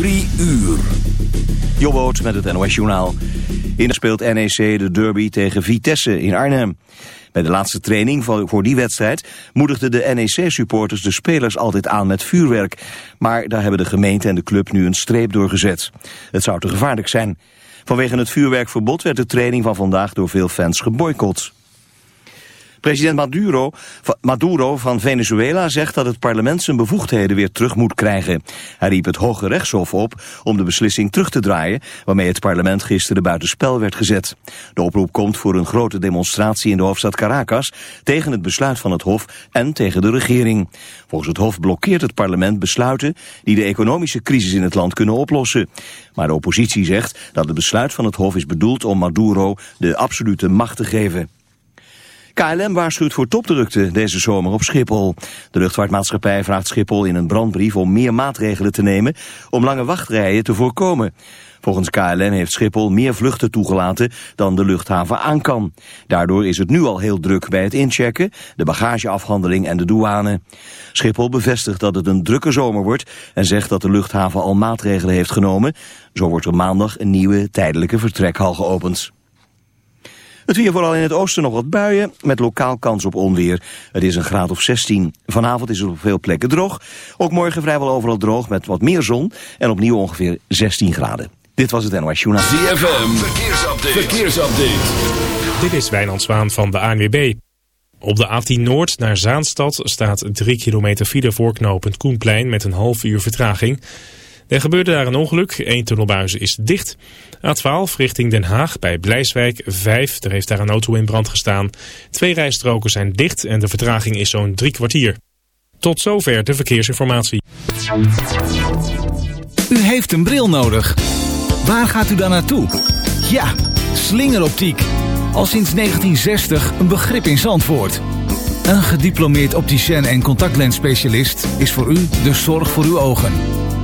Drie uur. Jobboot met het NOS Journaal. In speelt NEC de derby tegen Vitesse in Arnhem. Bij de laatste training voor die wedstrijd moedigden de NEC-supporters de spelers altijd aan met vuurwerk. Maar daar hebben de gemeente en de club nu een streep door gezet. Het zou te gevaarlijk zijn. Vanwege het vuurwerkverbod werd de training van vandaag door veel fans geboycott. President Maduro, Maduro van Venezuela zegt dat het parlement zijn bevoegdheden weer terug moet krijgen. Hij riep het Hoge Rechtshof op om de beslissing terug te draaien waarmee het parlement gisteren buitenspel werd gezet. De oproep komt voor een grote demonstratie in de hoofdstad Caracas tegen het besluit van het Hof en tegen de regering. Volgens het Hof blokkeert het parlement besluiten die de economische crisis in het land kunnen oplossen. Maar de oppositie zegt dat het besluit van het Hof is bedoeld om Maduro de absolute macht te geven. KLM waarschuwt voor topdrukte deze zomer op Schiphol. De luchtvaartmaatschappij vraagt Schiphol in een brandbrief om meer maatregelen te nemen om lange wachtrijen te voorkomen. Volgens KLM heeft Schiphol meer vluchten toegelaten dan de luchthaven aan kan. Daardoor is het nu al heel druk bij het inchecken, de bagageafhandeling en de douane. Schiphol bevestigt dat het een drukke zomer wordt en zegt dat de luchthaven al maatregelen heeft genomen. Zo wordt er maandag een nieuwe tijdelijke vertrekhal geopend. Het weer vooral in het oosten nog wat buien, met lokaal kans op onweer. Het is een graad of 16. Vanavond is het op veel plekken droog. Ook morgen vrijwel overal droog met wat meer zon en opnieuw ongeveer 16 graden. Dit was het NOS Journaal. ZFM, verkeersupdate. verkeersupdate. Dit is Wijnand Zwaan van de ANWB. Op de A10 Noord naar Zaanstad staat 3 kilometer file voorknopend Koenplein met een half uur vertraging... Er gebeurde daar een ongeluk. Eén tunnelbuis is dicht. A12 richting Den Haag bij Blijswijk 5. Er heeft daar een auto in brand gestaan. Twee rijstroken zijn dicht en de vertraging is zo'n drie kwartier. Tot zover de verkeersinformatie. U heeft een bril nodig. Waar gaat u dan naartoe? Ja, slingeroptiek. Al sinds 1960 een begrip in Zandvoort. Een gediplomeerd opticien en contactlensspecialist is voor u de zorg voor uw ogen.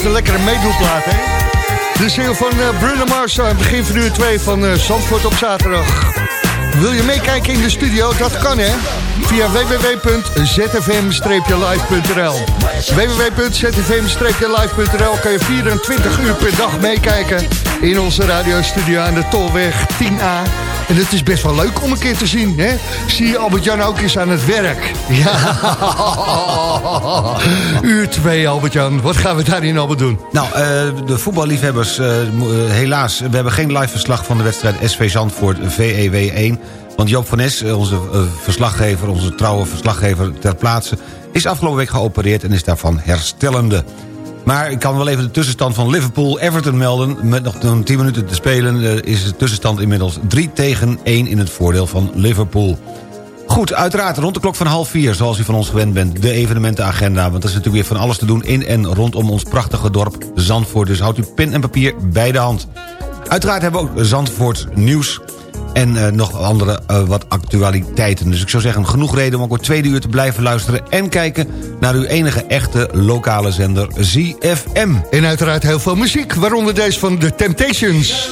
blijft een lekkere meedoelplaat, hè? De single van uh, Bruno Mars aan het begin van uur 2 van uh, Zandvoort op zaterdag. Wil je meekijken in de studio? Dat kan, hè? Via www.zfm-live.nl www.zfm-live.nl kan je 24 uur per dag meekijken in onze radiostudio aan de Tolweg 10A. En het is best wel leuk om een keer te zien, hè? Zie je Albert-Jan ook eens aan het werk. Ja. Uur 2, Albert-Jan. Wat gaan we daarin allemaal doen? Nou, uh, de voetballiefhebbers, uh, helaas, we hebben geen live verslag van de wedstrijd SV Zandvoort VEW 1. Want Joop van Nes, onze uh, verslaggever, onze trouwe verslaggever ter plaatse... is afgelopen week geopereerd en is daarvan herstellende. Maar ik kan wel even de tussenstand van Liverpool-Everton melden. Met nog 10 minuten te spelen eh, is de tussenstand inmiddels 3 tegen 1 in het voordeel van Liverpool. Goed, uiteraard rond de klok van half vier, zoals u van ons gewend bent... de evenementenagenda, want er is natuurlijk weer van alles te doen... in en rondom ons prachtige dorp Zandvoort. Dus houdt u pen en papier bij de hand. Uiteraard hebben we ook Zandvoort nieuws en uh, nog andere uh, wat actualiteiten. Dus ik zou zeggen, genoeg reden om ook het tweede uur te blijven luisteren... en kijken naar uw enige echte lokale zender ZFM. En uiteraard heel veel muziek, waaronder deze van The Temptations.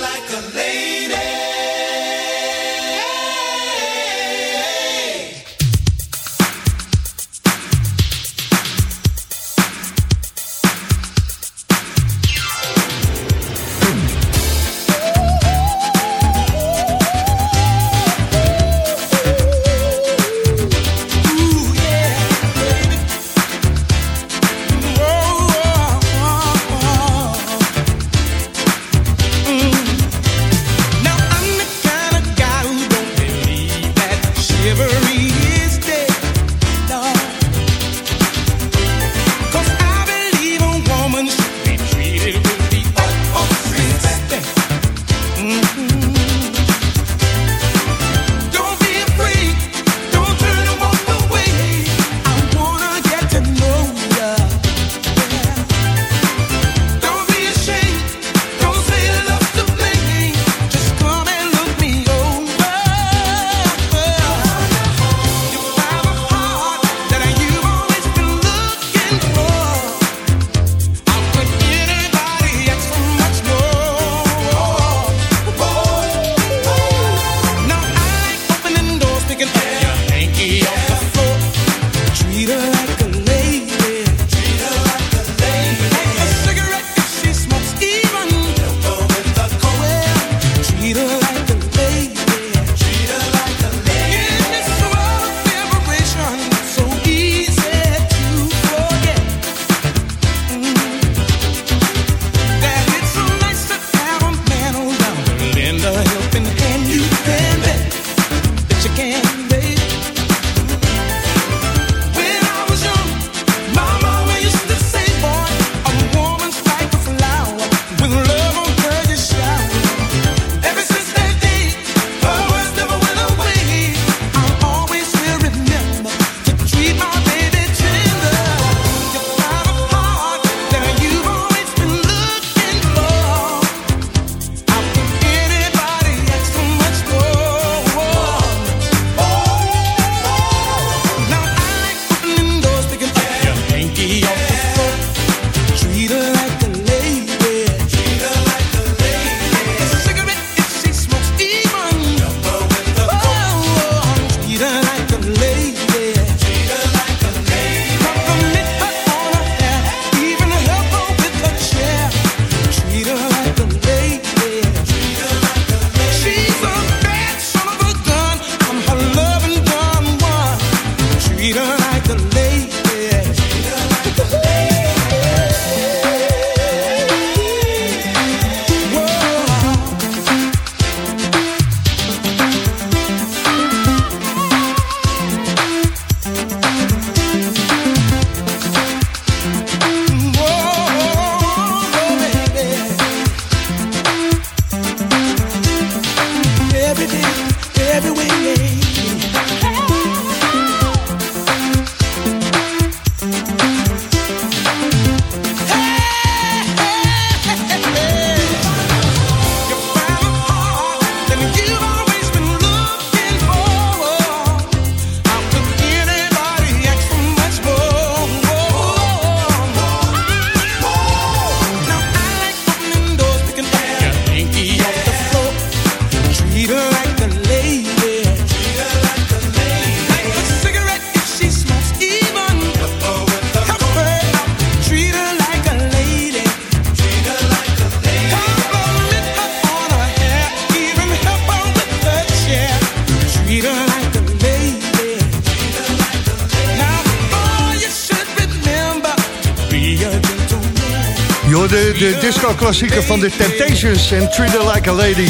Disco-klassieker van de Temptations en Treat Her Like a Lady.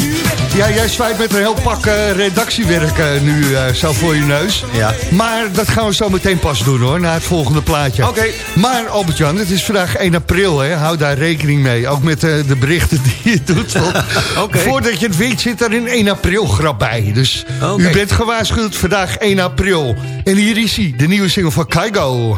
Ja, jij zwaait met een heel pak eh, redactiewerk eh, nu eh, zo voor je neus. Ja. Maar dat gaan we zo meteen pas doen hoor, na het volgende plaatje. Oké. Maar Albert-Jan, het is vandaag 1 april, hè. hou daar rekening mee. Ook met de berichten die je doet. Voordat je het weet zit er een 1 april grap bij. Dus u bent gewaarschuwd, vandaag 1 april. En hier is hij, de nieuwe single van Kaigo.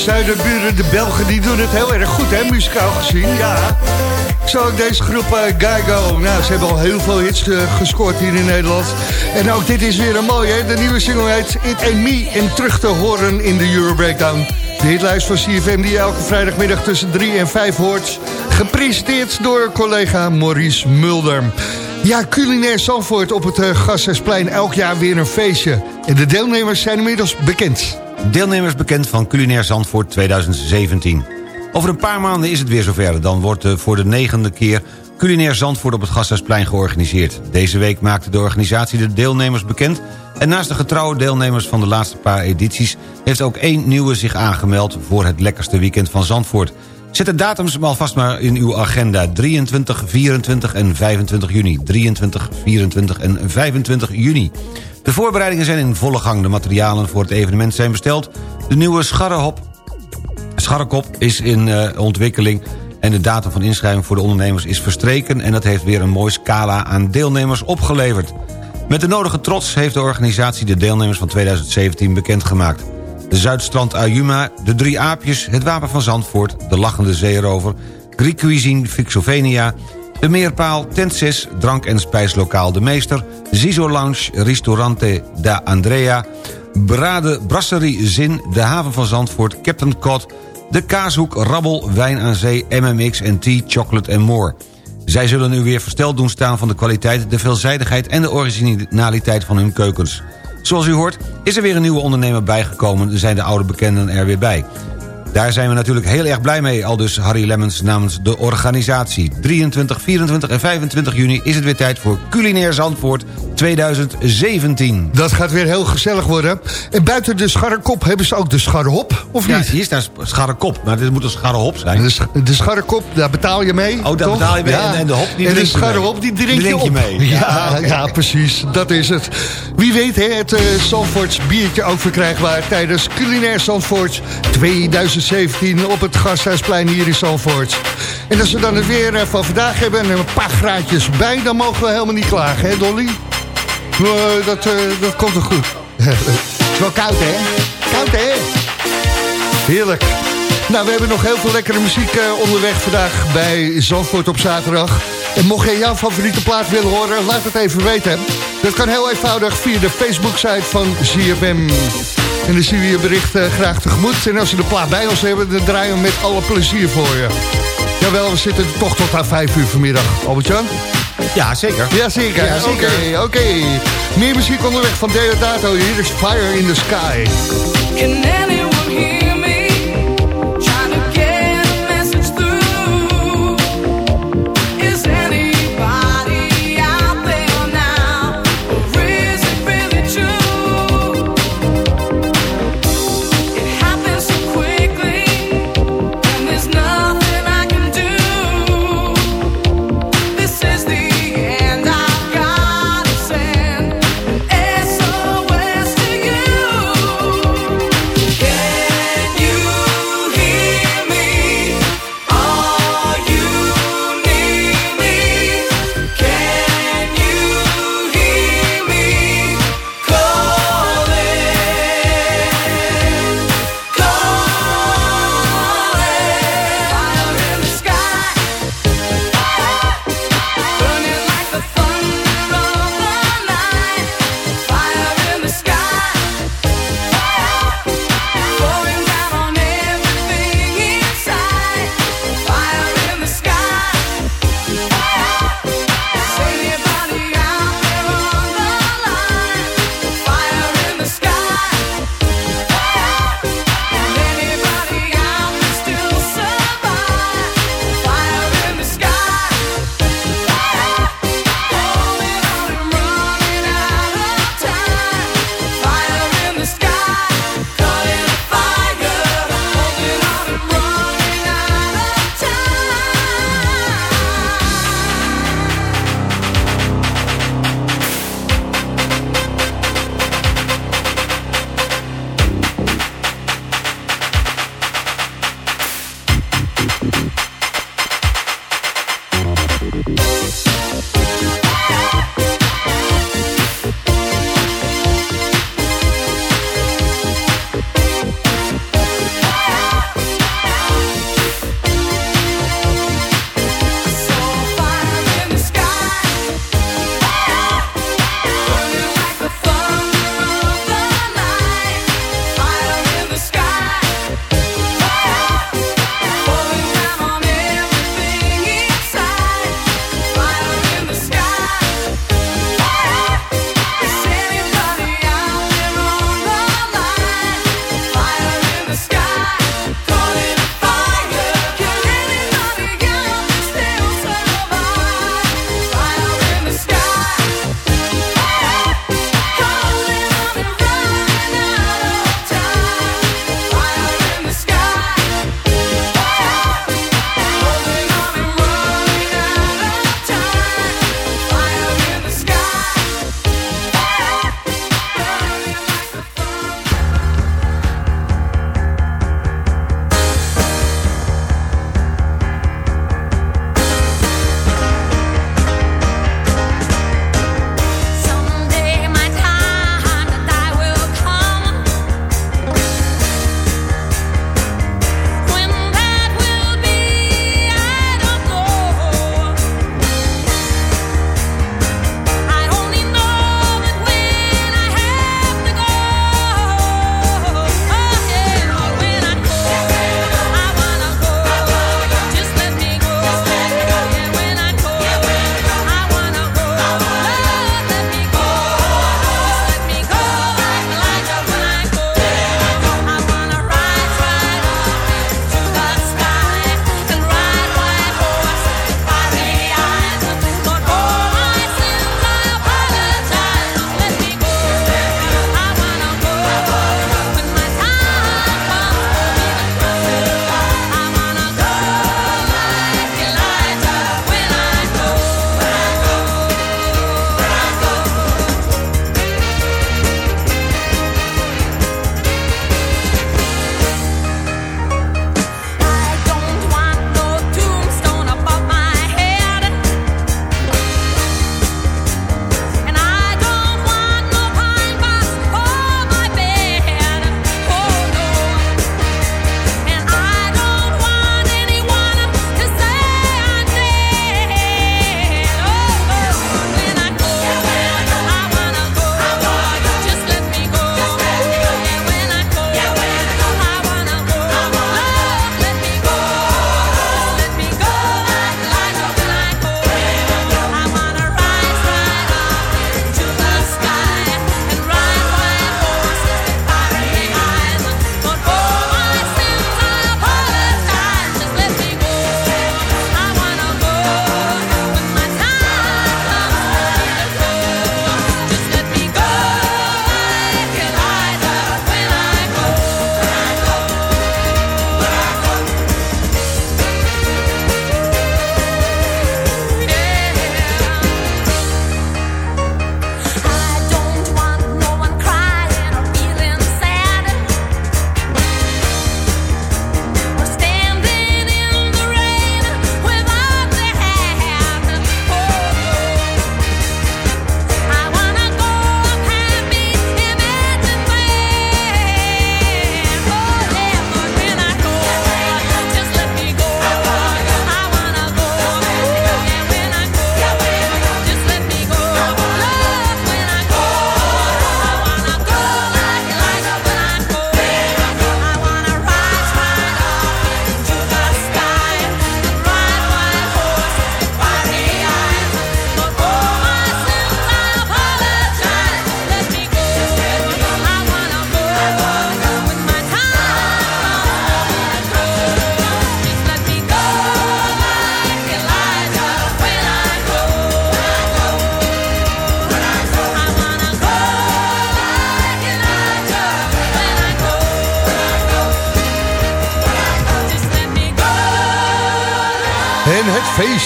Zuiderburen, de Belgen, die doen het heel erg goed, hè, muzikaal gezien. Ja. Zo ook deze groep uh, Geigo. Nou, ze hebben al heel veel hits eh, gescoord hier in Nederland. En ook dit is weer een mooie. De nieuwe single heet It Ain't Me. En terug te horen in de Euro Breakdown. De hitlijst van CFM die je elke vrijdagmiddag tussen 3 en 5 hoort. Gepresenteerd door collega Maurice Mulder. Ja, culinair Zandvoort op het uh. Elk jaar weer een feestje. En de deelnemers zijn inmiddels bekend. Deelnemers bekend van Culinair Zandvoort 2017. Over een paar maanden is het weer zover. Dan wordt voor de negende keer culinair Zandvoort op het Gasthuisplein georganiseerd. Deze week maakte de organisatie de deelnemers bekend... en naast de getrouwe deelnemers van de laatste paar edities... heeft ook één nieuwe zich aangemeld voor het lekkerste weekend van Zandvoort... Zet de datums alvast maar in uw agenda. 23, 24 en 25 juni. 23, 24 en 25 juni. De voorbereidingen zijn in volle gang. De materialen voor het evenement zijn besteld. De nieuwe scharrehop, scharrekop is in uh, ontwikkeling... en de datum van inschrijving voor de ondernemers is verstreken... en dat heeft weer een mooi scala aan deelnemers opgeleverd. Met de nodige trots heeft de organisatie de deelnemers van 2017 bekendgemaakt de Zuidstrand Ayuma, de Drie Aapjes... het Wapen van Zandvoort, de Lachende Zeerover... Greek Cuisine Fixovenia... de Meerpaal, Tent 6, Drank- en Spijslokaal De Meester... Zizo Lounge, Ristorante da Andrea... Brade Brasserie Zin, de Haven van Zandvoort... Captain Cod, de Kaashoek, Rabbel, Wijn aan Zee... MMX en Tea, Chocolate and More... Zij zullen nu weer versteld doen staan van de kwaliteit, de veelzijdigheid en de originaliteit van hun keukens. Zoals u hoort is er weer een nieuwe ondernemer bijgekomen... zijn de oude bekenden er weer bij. Daar zijn we natuurlijk heel erg blij mee, al dus Harry Lemmens namens de organisatie. 23, 24 en 25 juni is het weer tijd voor Culinair Zandvoort 2017. Dat gaat weer heel gezellig worden. En buiten de scharrekop hebben ze ook de scharrehop, of ja, niet? hier staat scharrekop, maar dit moet een scharrehop zijn. De, de scharrekop, daar betaal je mee, Oh, daar toch? betaal je mee Ja. en, en de hop die En de drink je mee. scharrehop, die drink, je, mee. Ja, ja, precies, dat is het. Wie weet, hè, het uh, Zandvoorts biertje ook verkrijgbaar... tijdens Culinair Zandvoort 2017 op het Gasthuisplein hier in Zandvoort. En als we dan het weer eh, van vandaag hebben en een paar graadjes bij... dan mogen we helemaal niet klagen, hè Dolly? Eh, dat, eh, dat komt toch goed. het is wel koud, hè? Koud, hè? Heerlijk. Nou, we hebben nog heel veel lekkere muziek onderweg vandaag bij Zandvoort op zaterdag. En mocht je jouw favoriete plaat willen horen, laat het even weten. Dat kan heel eenvoudig via de Facebook-site van ZFM. En dan zien we je bericht eh, graag tegemoet. En als we de plaat bij ons hebben, dan draaien we met alle plezier voor je. Jawel, we zitten toch tot aan 5 uur vanmiddag. Albert-Jan? Ja, zeker. Ja, zeker. Ja, zeker. Oké, oké. Meer muziek onderweg van Deodato. Hier is Fire in the Sky. Can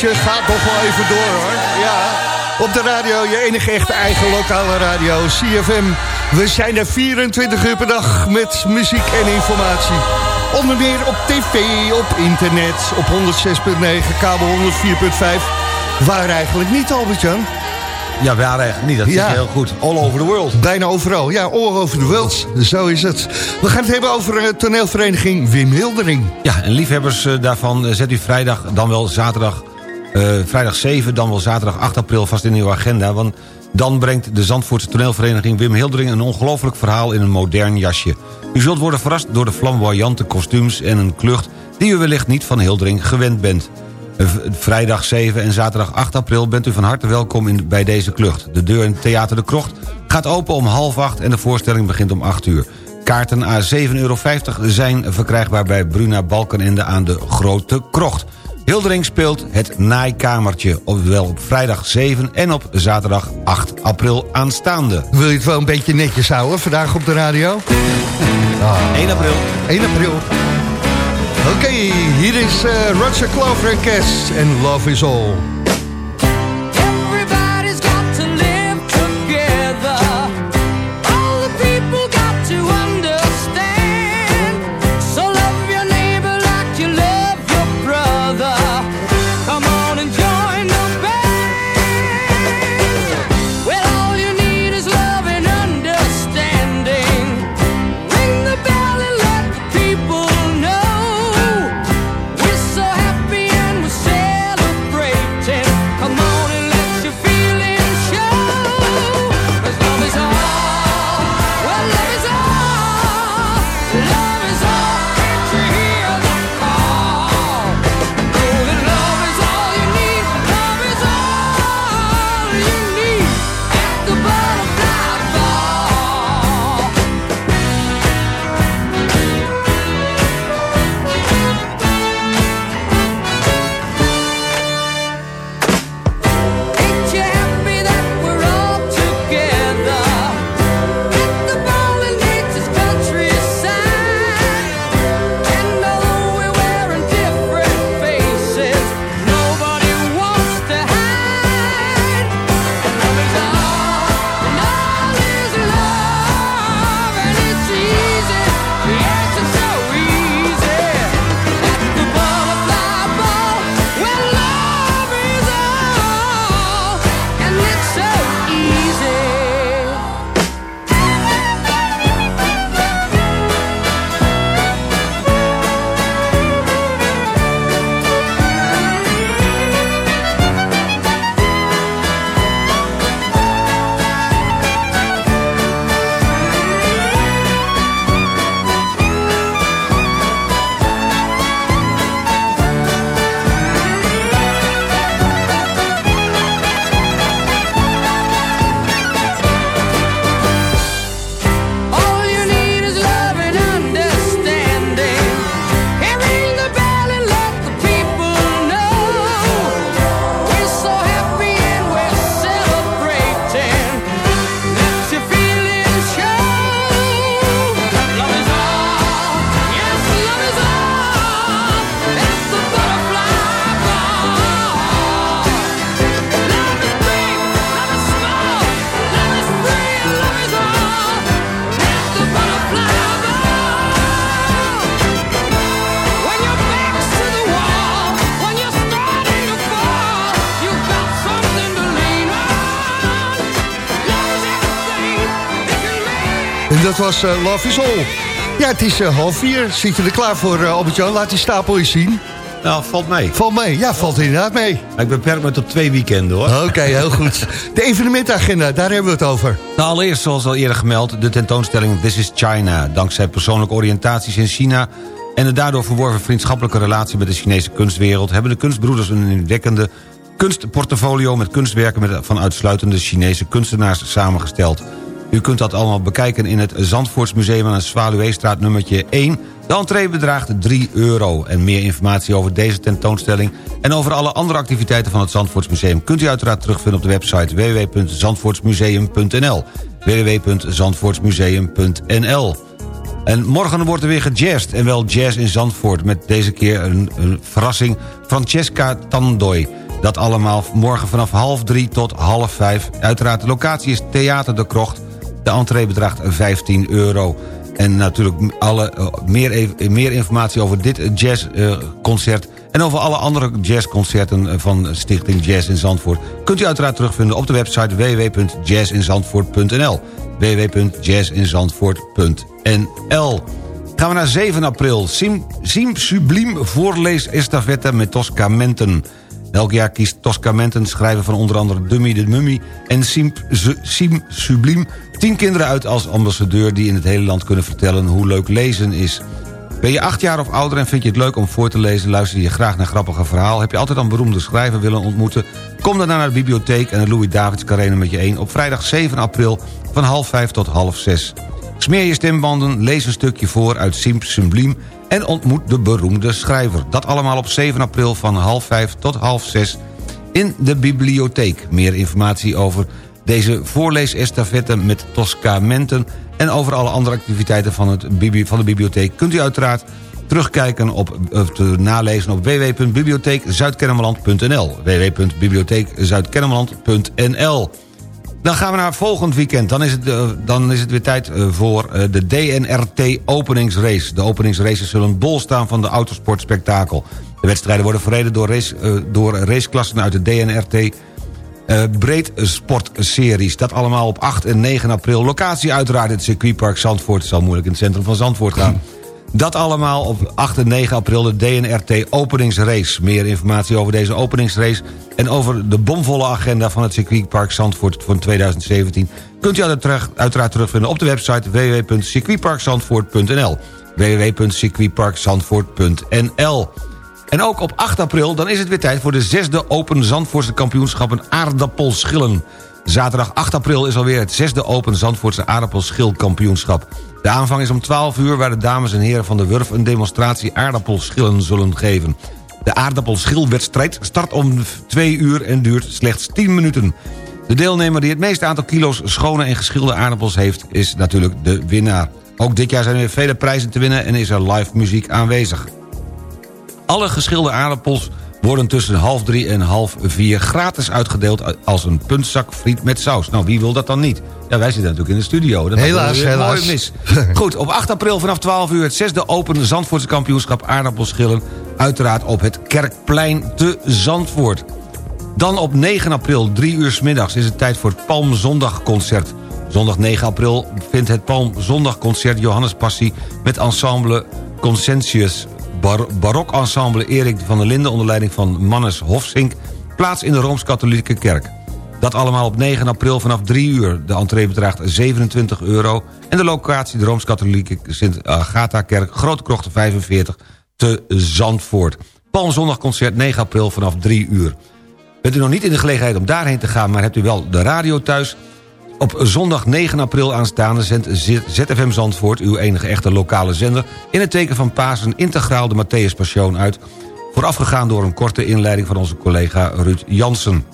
feestje gaat nog wel even door hoor. Ja, op de radio, je enige echte eigen lokale radio, CFM. We zijn er 24 uur per dag met muziek en informatie. Onder meer op tv, op internet, op 106.9, kabel 104.5. Waar eigenlijk niet, Albert-Jan? Ja, waar eigenlijk niet. Dat Ja. je heel goed. All over the world. Bijna overal. Ja, all over the world. Zo is het. We gaan het hebben over uh, toneelvereniging Wim Hildering. Ja, en liefhebbers eh, daarvan eh, zet u vrijdag, dan wel zaterdag... eh, vrijdag 7, dan wel zaterdag 8 april vast in uw agenda... want dan brengt de Zandvoortse toneelvereniging Wim Hildering... een ongelooflijk verhaal in een modern jasje. U zult worden verrast door de flamboyante kostuums en een klucht... die u wellicht niet van Hildering gewend bent. Eh, Vrijdag 7 en zaterdag 8 april bent u van harte welkom in, bij deze klucht. De deur in Theater de Krocht gaat open om half acht... en de voorstelling begint om 8 uur. Kaarten a 7,50 euro zijn verkrijgbaar bij Bruna Balkenende aan de Grote Krocht. Hildering speelt het naaikamertje, ofwel op vrijdag 7 en op zaterdag 8 april aanstaande. Wil je het wel een beetje netjes houden vandaag op de radio? 1 april. 1 april. Oké, hier is eh, Roger Clover en Cass en Love is All. Dat was eh, Love is All. Ja, het is eh, half vier. Zit je er klaar voor, eh, Albert-Jan? Laat die stapel eens zien. Nou, valt mee. Valt mee. Ja, valt inderdaad mee. Ik beperk me tot twee weekenden hoor. Oké, heel goed. De evenementagenda, daar hebben we het over. Nou, allereerst, zoals al eerder gemeld, de tentoonstelling This is China. Dankzij persoonlijke oriëntaties in China... en de daardoor verworven vriendschappelijke relatie met de Chinese kunstwereld... hebben de kunstbroeders een indrukwekkende kunstportfolio... met kunstwerken met, van uitsluitende Chinese kunstenaars samengesteld. U kunt dat allemaal bekijken in het Zandvoortsmuseum aan de Zwaluweestraat nummertje 1. De entree bedraagt 3 euro. En meer informatie over deze tentoonstelling... en over alle andere activiteiten van het Zandvoortsmuseum... kunt u uiteraard terugvinden op de website www.zandvoortsmuseum.nl www.zandvoortsmuseum.nl En morgen wordt er weer gejazzed en wel jazz in Zandvoort... met deze keer een, een verrassing Francesca Tandoy. Dat allemaal morgen vanaf half drie tot half vijf. Uiteraard de locatie is Theater de Krocht. De entree bedraagt 15 euro. En natuurlijk alle, eh, meer, meer informatie over dit jazzconcert... en over alle andere jazzconcerten van Stichting Jazz in Zandvoort... kunt u uiteraard terugvinden op de website www.jazzinzandvoort.nl www.jazzinzandvoort.nl Gaan we naar 7 april. Sim, Sim Subliem voorlees estafette met Toscamenten. Elk jaar kiest Toscamenten, schrijver van onder andere Dummy de Mummy... en Sim, Sim Subliem tien kinderen uit als ambassadeur... die in het hele land kunnen vertellen hoe leuk lezen is. Ben je acht jaar of ouder en vind je het leuk om voor te lezen... luister je graag naar grappige verhaal... heb je altijd een beroemde schrijver willen ontmoeten... kom dan naar de bibliotheek en de Louis Davids Carré met je 1... op vrijdag 7 april van half vijf tot half zes. Smeer je stembanden, lees een stukje voor uit Simp Subliem... en ontmoet de beroemde schrijver. Dat allemaal op 7 april van half vijf tot half zes in de bibliotheek. Meer informatie over deze voorleesestafette met toscamenten... en over alle andere activiteiten van, het, van de bibliotheek... kunt u uiteraard terugkijken op, of te nalezen op www.bibliotheekzuidkennemerland.nl www.bibliotheekzuidkennemerland.nl dan gaan we naar volgend weekend. Dan is het, uh, dan is het weer tijd uh, voor uh, de DNRT openingsrace. De openingsraces zullen bol staan van de autosportspektakel. De wedstrijden worden verreden door, race, door raceklassen uit de DNRT... breedsportseries. Dat allemaal op 8 en 9 april. Locatie uiteraard het circuitpark Zandvoort. Het zal moeilijk in het centrum van Zandvoort gaan. Dat allemaal op 8 en 9 april de DNRT openingsrace. Meer informatie over deze openingsrace en over de bomvolle agenda van het circuitpark Zandvoort van 2017... kunt u uiteraard terugvinden op de website www.circuitparkzandvoort.nl www.circuitparkzandvoort.nl En ook op 8 april dan is het weer tijd voor de zesde Open Zandvoortse kampioenschappen aardappelschillen. Zaterdag 8 april is alweer het zesde Open Zandvoortse aardappelschilkampioenschap. De aanvang is om 12 uur waar de dames en heren van de Wurf... een demonstratie aardappelschillen zullen geven. De aardappelschilwedstrijd start om 2 uur en duurt slechts 10 minuten. De deelnemer die het meeste aantal kilo's schone en geschilde aardappels heeft... is natuurlijk de winnaar. Ook dit jaar zijn er weer vele prijzen te winnen en is er live muziek aanwezig. Alle geschilde aardappels worden tussen half drie en half vier gratis uitgedeeld... als een puntzak friet met saus. Nou, wie wil dat dan niet? Ja, wij zitten natuurlijk in de studio. Dat helaas, helaas. Mooi mis. Goed, op 8 april vanaf 12 uur... het zesde Open Zandvoortse kampioenschap aardappelschillen... uiteraard op het Kerkplein te Zandvoort. Dan op 9 april, 3 uur s middags... is het tijd voor het Palmzondagconcert. Zondag 9 april vindt het Palmzondagconcert Johannes Passie... met ensemble Consensus bar barokensemble Erik van der Linden... onder leiding van Mannes Hofsink... plaats in de Rooms-Katholieke Kerk. Dat allemaal op 9 april vanaf 3 uur. De entree bedraagt 27 euro. En de locatie de Rooms-Katholieke Sint-Agatha-kerk... Grote Krochten 45 te Zandvoort. Palmzondagconcert 9 april vanaf 3 uur. Bent u nog niet in de gelegenheid om daarheen te gaan... maar hebt u wel de radio thuis... Op zondag 9 april aanstaande zendt ZFM Zandvoort... uw enige echte lokale zender... in het teken van Pasen integraal de Matthäus Passion uit... voorafgegaan door een korte inleiding van onze collega Ruud Jansen.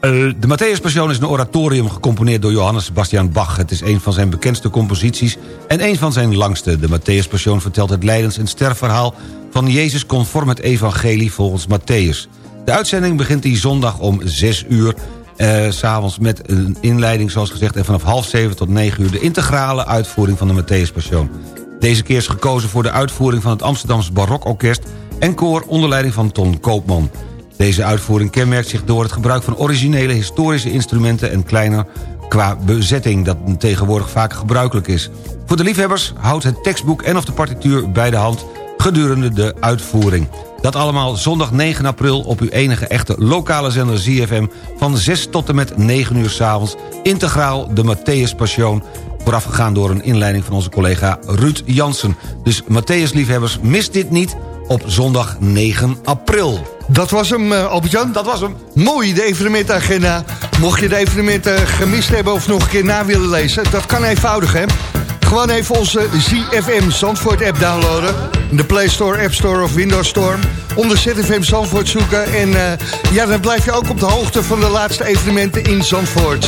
Uh, de Matthäus Passion is een oratorium gecomponeerd door Johannes Sebastian Bach. Het is een van zijn bekendste composities en een van zijn langste. De Matthäus Passion vertelt het lijdens- en sterfverhaal van Jezus conform het evangelie volgens Matthäus. De uitzending begint die zondag om 6 uur uh, S'avonds met een inleiding zoals gezegd... en vanaf half zeven tot negen uur de integrale uitvoering van de Matthäus Passion. Deze keer is gekozen voor de uitvoering van het Amsterdamse Barokorkest... en koor onder leiding van Ton Koopman. Deze uitvoering kenmerkt zich door het gebruik van originele historische instrumenten... en kleiner qua bezetting, dat tegenwoordig vaak gebruikelijk is. Voor de liefhebbers houdt het tekstboek en of de partituur bij de hand gedurende de uitvoering. Dat allemaal zondag 9 april op uw enige echte lokale zender ZFM... van 6 tot en met 9 uur s'avonds. Integraal de Matthäus Passion. Voorafgegaan door een inleiding van onze collega Ruud Jansen. Dus Matthäus-liefhebbers, mis dit niet op zondag 9 april. Dat was hem, uh, Albert-Jan. Dat was hem. Mooi, de evenementagenda. Mocht je de evenementen gemist hebben of nog een keer na willen lezen... dat kan eenvoudig, hè? Gewoon even onze ZFM Zandvoort app downloaden. De Play Store, App Store of Windows Store. Onder ZFM Zandvoort zoeken. En uh, ja, dan blijf je ook op de hoogte van de laatste evenementen in Zandvoort.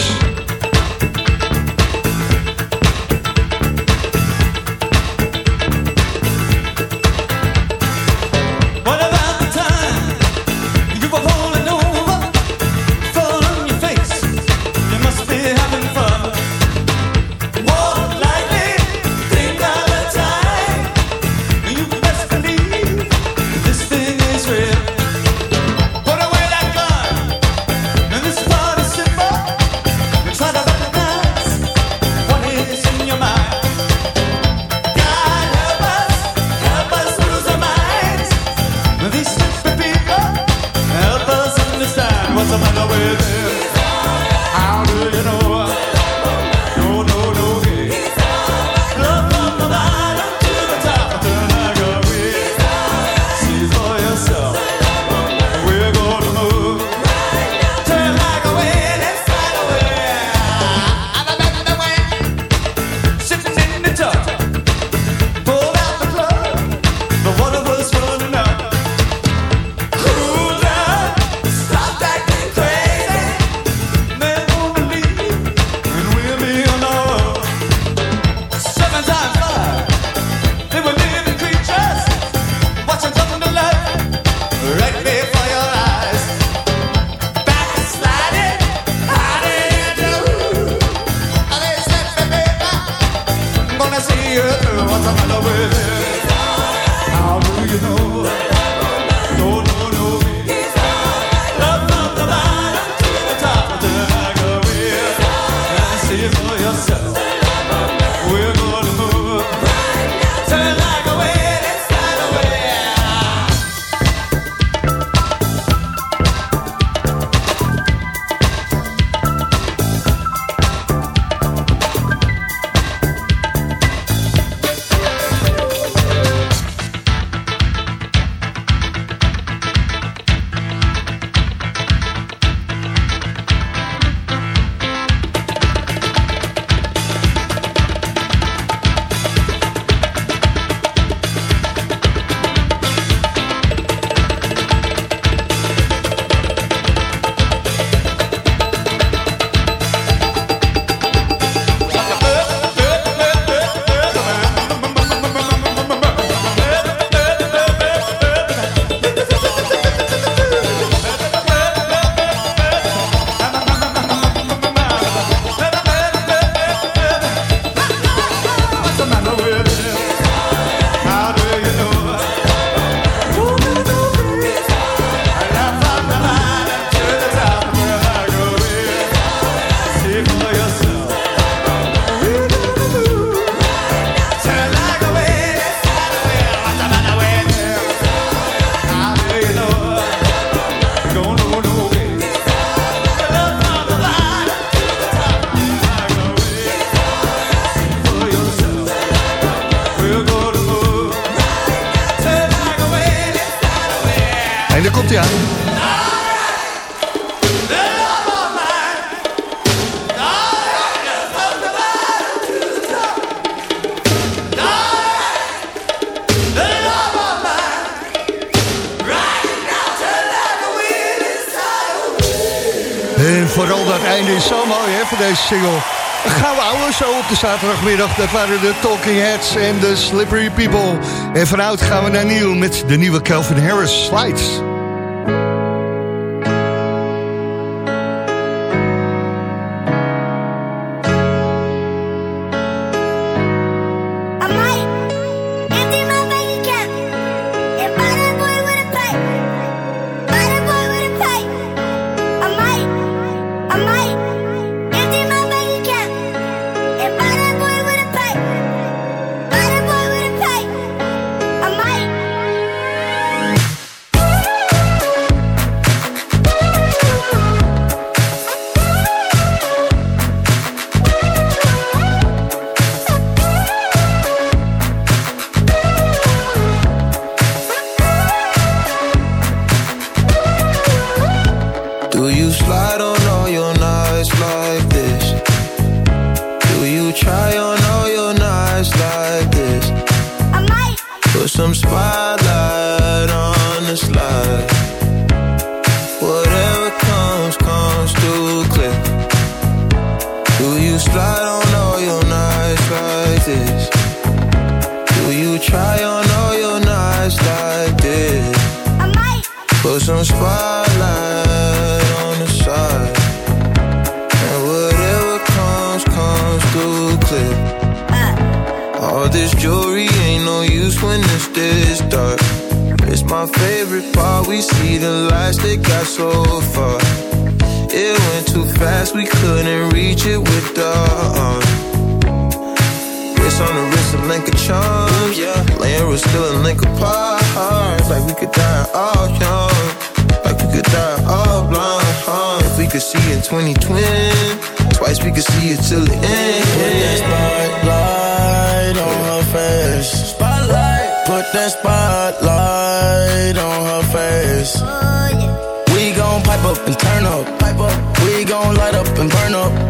En vooral dat einde is zo mooi hè, voor deze single. Gouden ouwe zo op de zaterdagmiddag. Dat waren de Talking Heads en de Slippery People. En vanuit gaan we naar Nieuw met de nieuwe Calvin Harris Slides. on the wrist a link of charms. Yeah. Laying roots still a link apart. Like we could die all young. Like we could die all blind. Huh? If we could see in 2020, twice we could see it till the end. Put that spotlight on her face. Spotlight. Put that spotlight on her face. Oh, yeah. We gon' pipe up and turn up. Pipe up. We gon' light up and burn up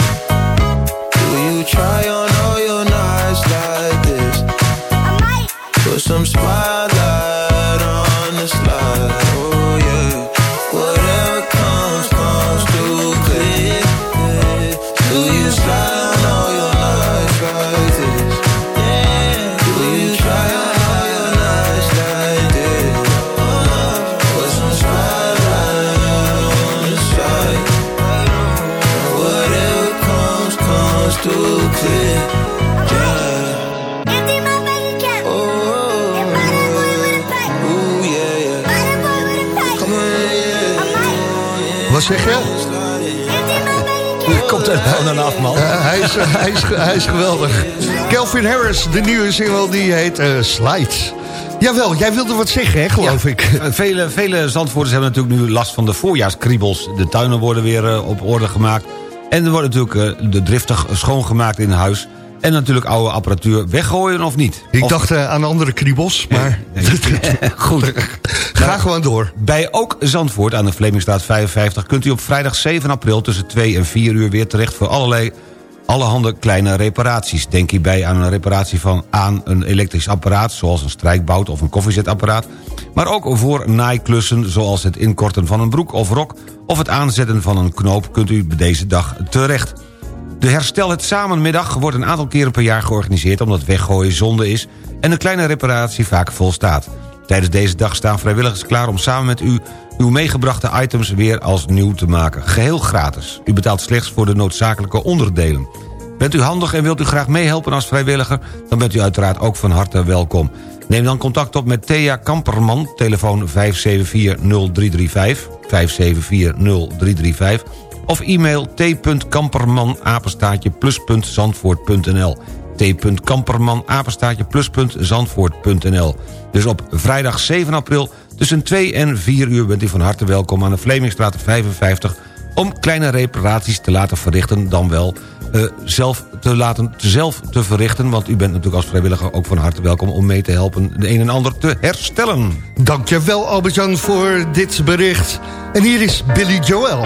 You try on all your nights like this? Put some spotlight Wat zeg je? Komt er nou dan af, man? Hij, is, hij, is, hij is geweldig. Kelvin Harris, de nieuwe single, die heet eh, Slides. Jawel, jij wilde wat zeggen, hè, geloof ik. Eh, Vele, vele Zandvoorters hebben natuurlijk nu last van de voorjaarskriebels. De tuinen worden weer eh, op orde gemaakt. En er wordt natuurlijk de driftig schoongemaakt in huis. En natuurlijk oude apparatuur weggooien of niet. Ik Of- dacht aan andere kriebels, maar Goed. ga gewoon door. Bij ook Zandvoort aan de Vlemingstraat 55... kunt u op vrijdag 7 april tussen 2 en 4 uur weer terecht... voor allerlei allerhande kleine reparaties. Denk hierbij aan een reparatie van aan een elektrisch apparaat... zoals een strijkbout of een koffiezetapparaat... maar ook voor naaiklussen zoals het inkorten van een broek of rok... of het aanzetten van een knoop kunt u deze dag terecht. De Herstel het Samenmiddag wordt een aantal keren per jaar georganiseerd... omdat weggooien zonde is en een kleine reparatie vaak volstaat. Tijdens deze dag staan vrijwilligers klaar om samen met u... uw meegebrachte items weer als nieuw te maken. Geheel gratis. U betaalt slechts voor de noodzakelijke onderdelen. Bent u handig en wilt u graag meehelpen als vrijwilliger... dan bent u uiteraard ook van harte welkom. Neem dan contact op met Thea Kamperman, telefoon 5740335... 5740335 of e-mail t.kamperman apenstaatje plus.zandvoort.nl t.kamperman apenstaatje plus.zandvoort.nl Dus op vrijdag 7 april tussen 2 en 4 uur bent u van harte welkom aan de Vlemingstraat 55 om kleine reparaties te laten verrichten dan wel eh, zelf te laten zelf te verrichten. Want u bent natuurlijk als vrijwilliger ook van harte welkom om mee te helpen de een en ander te herstellen. Dankjewel Albert-Jan voor dit bericht. En hier is Billy Joel.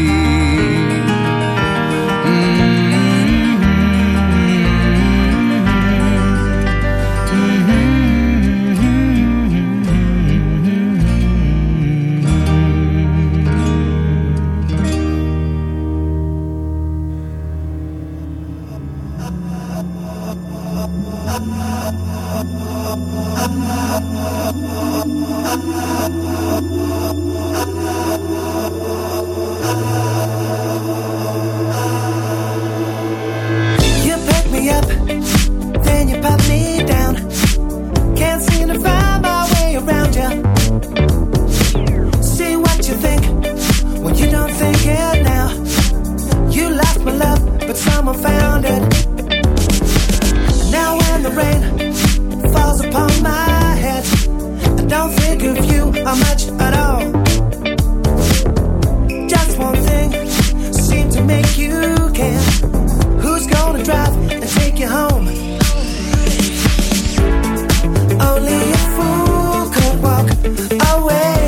Don't think of you or much at all. Just one thing seemed to make you care. Who's gonna drive and take you home? Only a fool could walk away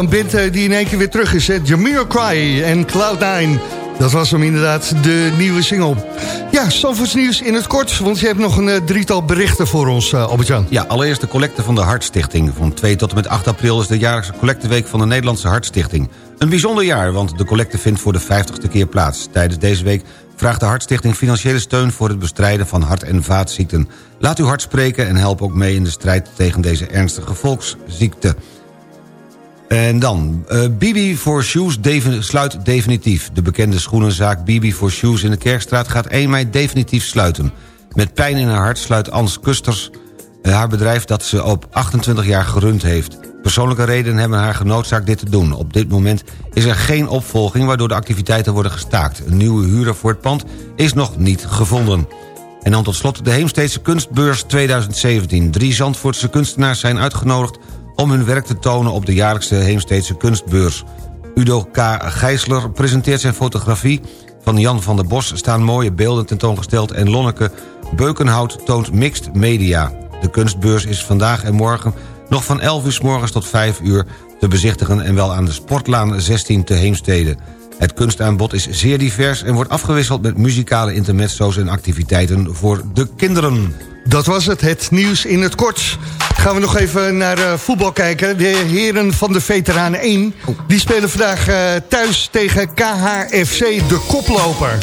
zo'n band eh, die in één keer weer terug is. Jamiroquai en Cloud9. Dat was hem inderdaad, de nieuwe single. Ja, Zandvoorts nieuws in het kort, want je hebt nog een eh, drietal berichten voor ons, uh, Albert-Jan. Ja, allereerst de collecte van de Hartstichting. Van 2 tot en met 8 april is de jaarlijkse collecteweek van de Nederlandse Hartstichting. Een bijzonder jaar, want de collecte vindt voor de 50ste keer plaats. Tijdens deze week vraagt de Hartstichting financiële steun... voor het bestrijden van hart- en vaatziekten. Laat uw hart spreken en help ook mee in de strijd tegen deze ernstige volksziekte. En dan, uh, Bibi for Shoes sluit definitief. De bekende schoenenzaak Bibi for Shoes in de Kerkstraat gaat 1 mei definitief sluiten. Met pijn in haar hart sluit Ans Kusters uh, haar bedrijf dat ze op 28 jaar gerund heeft. Persoonlijke redenen hebben haar genoodzaakt dit te doen. Op dit moment is er geen opvolging waardoor de activiteiten worden gestaakt. Een nieuwe huurder voor het pand is nog niet gevonden. En dan tot slot de Heemsteedse Kunstbeurs 2017. Drie Zandvoortse kunstenaars zijn uitgenodigd om hun werk te tonen op de jaarlijkse Heemsteedse kunstbeurs. Udo K. Gijsler presenteert zijn fotografie. Van Jan van der Bos staan mooie beelden tentoongesteld... en Lonneke Beukenhout toont mixed media. De kunstbeurs is vandaag en morgen nog van 11 uur s morgens tot 5 uur te bezichtigen... en wel aan de Sportlaan 16 te Heemstede. Het kunstaanbod is zeer divers en wordt afgewisseld met muzikale intermezzo's en activiteiten voor de kinderen. Dat was het, het nieuws in het kort. Gaan we nog even naar uh, voetbal kijken. De heren van de Veteranen 1... die spelen vandaag uh, thuis tegen KHFC, de koploper.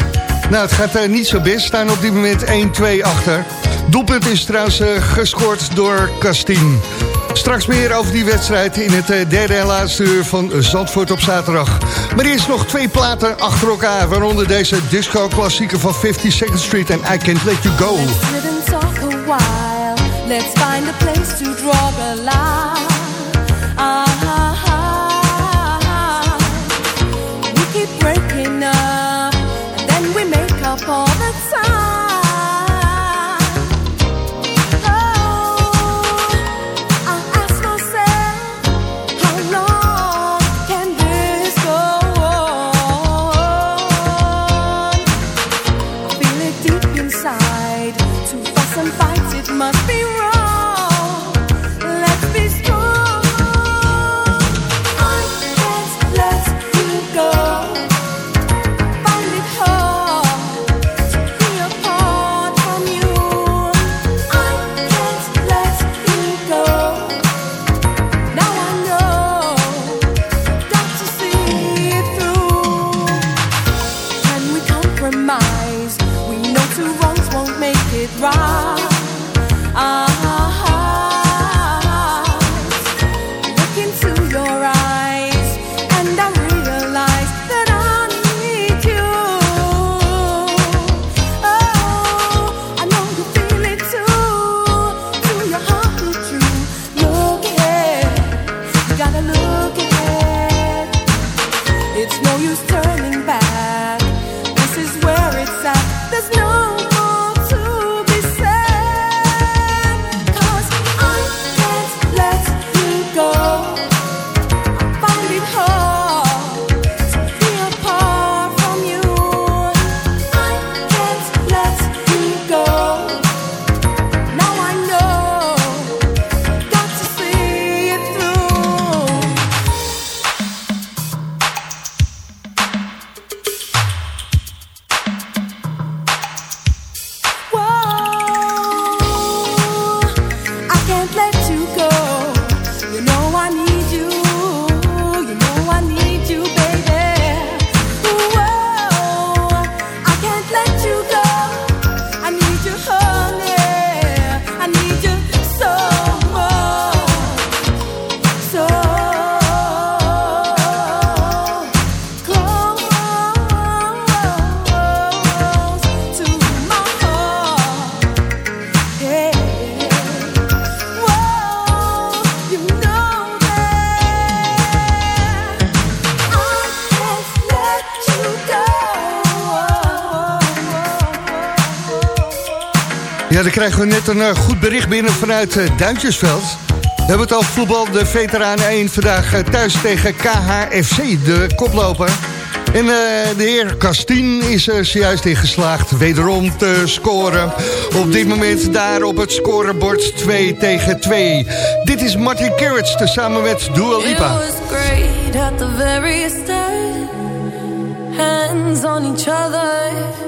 Nou, het gaat uh, niet zo best. Staan op dit moment 1-2 achter. Doelpunt is trouwens gescoord door Kastien. Straks meer over die wedstrijd in het derde en laatste uur van Zandvoort op zaterdag. Maar eerst nog twee platen achter elkaar... waaronder deze disco-klassieker van 52nd Street en I Can't Let You Go. Let's find a place to draw the line. krijgen we net een eh, goed bericht binnen vanuit eh, Duintjesveld. We hebben het al voetbal, de veteraan 1 vandaag eh, thuis tegen KHFC, de koploper. En de heer Kastin is er zojuist in geslaagd wederom te scoren. Op dit moment daar op het scorebord 2 tegen 2. Dit is Martin Kerrits tezamen met Dua Lipa. Was. Hands.